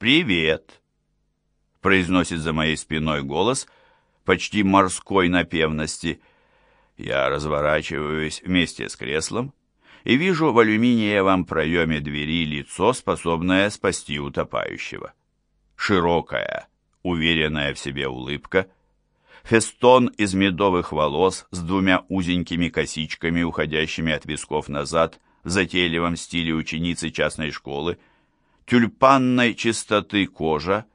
«Привет!» — произносит за моей спиной голос почти морской напевности. Я разворачиваюсь вместе с креслом и вижу в алюминиевом проеме двери лицо, способное спасти утопающего. Широкая, уверенная в себе улыбка, фестон из медовых волос с двумя узенькими косичками, уходящими от висков назад, в затейливом стиле ученицы частной школы, тюльпанной чистоты кожа,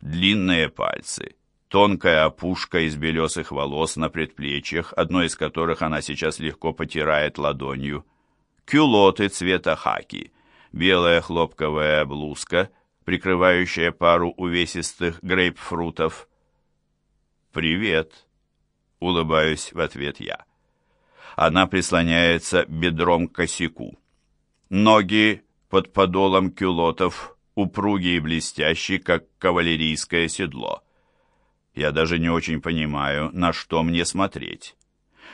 длинные пальцы, тонкая опушка из белесых волос на предплечьях, одно из которых она сейчас легко потирает ладонью, кюлоты цвета хаки, белая хлопковая блузка, прикрывающая пару увесистых грейпфрутов. «Привет!» — улыбаюсь в ответ я. Она прислоняется бедром к косяку. Ноги под подолом кюлотов упругие и блестящие, как кавалерийское седло. Я даже не очень понимаю, на что мне смотреть.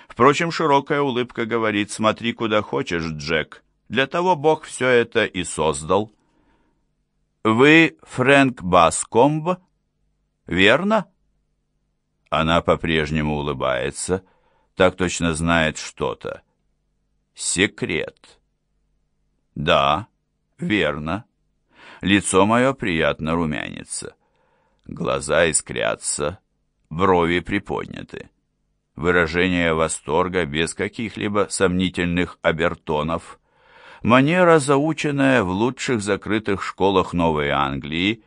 Впрочем, широкая улыбка говорит «Смотри, куда хочешь, Джек». Для того Бог все это и создал. «Вы Фрэнк Баскомб, верно?» Она по-прежнему улыбается, так точно знает что-то. «Секрет». «Да, верно». Лицо мое приятно румянится. Глаза искрятся, брови приподняты выражение восторга без каких-либо сомнительных обертонов, манера, заученная в лучших закрытых школах Новой Англии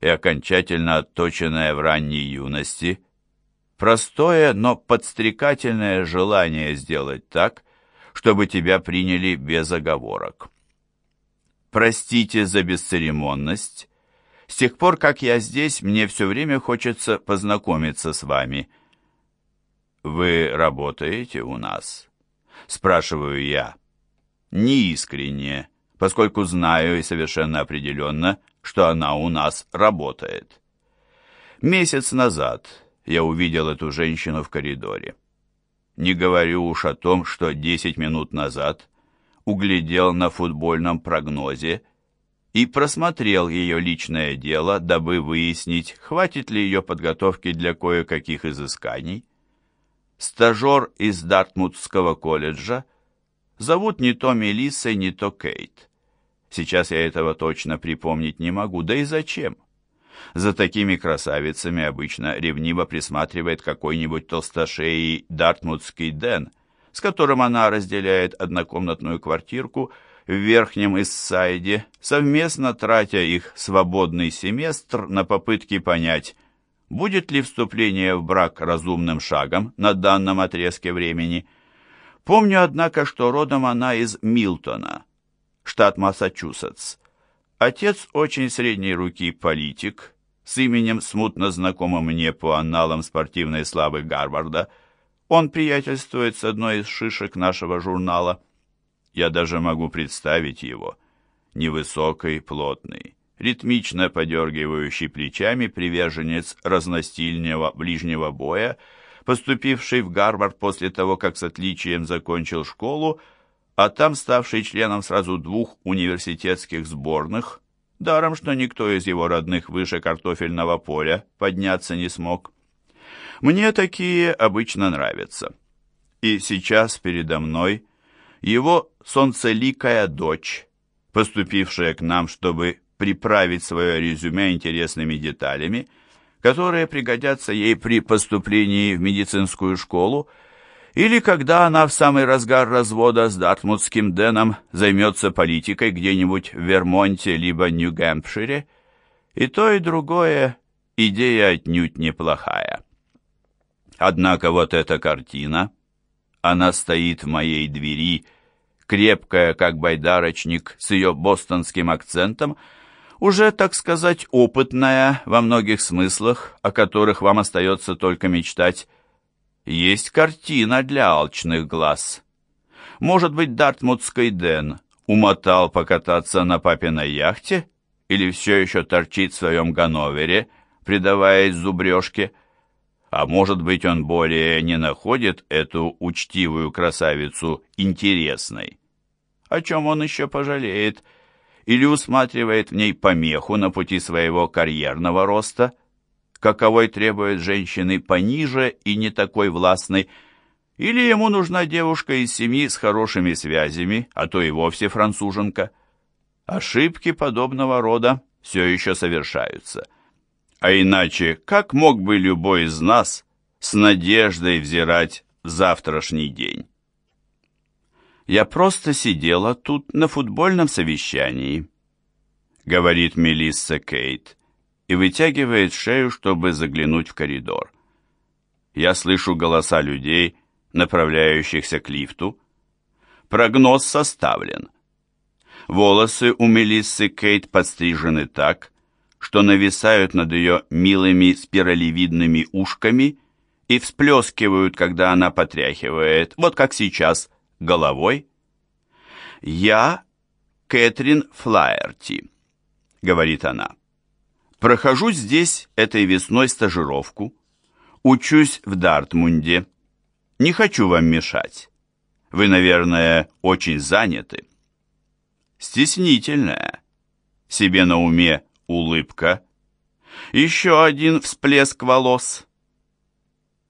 и окончательно отточенная в ранней юности, простое, но подстрекательное желание сделать так, чтобы тебя приняли без оговорок. Простите за бесцеремонность. С тех пор, как я здесь, мне все время хочется познакомиться с вами – «Вы работаете у нас?» Спрашиваю я. Неискренне, поскольку знаю и совершенно определенно, что она у нас работает. Месяц назад я увидел эту женщину в коридоре. Не говорю уж о том, что десять минут назад углядел на футбольном прогнозе и просмотрел ее личное дело, дабы выяснить, хватит ли ее подготовки для кое-каких изысканий стажер из Дартмутского колледжа, зовут не то Мелиссой, не то Кейт. Сейчас я этого точно припомнить не могу, да и зачем? За такими красавицами обычно ревниво присматривает какой-нибудь толстошеий Дартмутский Дэн, с которым она разделяет однокомнатную квартирку в Верхнем Иссайде, совместно тратя их свободный семестр на попытки понять, будет ли вступление в брак разумным шагом на данном отрезке времени. Помню, однако, что родом она из Милтона, штат Массачусетс. Отец очень средней руки политик, с именем смутно знакомым мне по анналам спортивной славы Гарварда. Он приятельствует с одной из шишек нашего журнала. Я даже могу представить его. Невысокий, плотный, ритмично подергивающий плечами приверженец разностильного ближнего боя, поступивший в Гарвард после того, как с отличием закончил школу, а там ставший членом сразу двух университетских сборных, даром что никто из его родных выше картофельного поля подняться не смог. Мне такие обычно нравятся. И сейчас передо мной его солнцеликая дочь, поступившая к нам, чтобы приправить свое резюме интересными деталями, которые пригодятся ей при поступлении в медицинскую школу, или когда она в самый разгар развода с Дартмутским Дэном займется политикой где-нибудь в Вермонте либо Нью-Гэмпшире. И то, и другое идея отнюдь неплохая. Однако вот эта картина, она стоит в моей двери, крепкая, как байдарочник, с ее бостонским акцентом, уже, так сказать, опытная во многих смыслах, о которых вам остается только мечтать. Есть картина для алчных глаз. Может быть, Дартмутский Дэн умотал покататься на папиной яхте или все еще торчит в своем Ганновере, предаваясь зубрежке? А может быть, он более не находит эту учтивую красавицу интересной? О чем он еще пожалеет, или усматривает в ней помеху на пути своего карьерного роста, каковой требует женщины пониже и не такой властной, или ему нужна девушка из семьи с хорошими связями, а то и вовсе француженка. Ошибки подобного рода все еще совершаются. А иначе, как мог бы любой из нас с надеждой взирать завтрашний день? Я просто сидела тут на футбольном совещании, говорит Мелисса Кейт и вытягивает шею, чтобы заглянуть в коридор. Я слышу голоса людей, направляющихся к лифту. Прогноз составлен. Волосы у Мелиссы Кейт подстрижены так, что нависают над ее милыми спиралевидными ушками и всплескивают, когда она потряхивает, вот как сейчас, головой. «Я Кэтрин Флаерти», — говорит она. «Прохожу здесь этой весной стажировку, учусь в Дартмунде. Не хочу вам мешать. Вы, наверное, очень заняты». Стеснительная. Себе на уме улыбка. Еще один всплеск волос.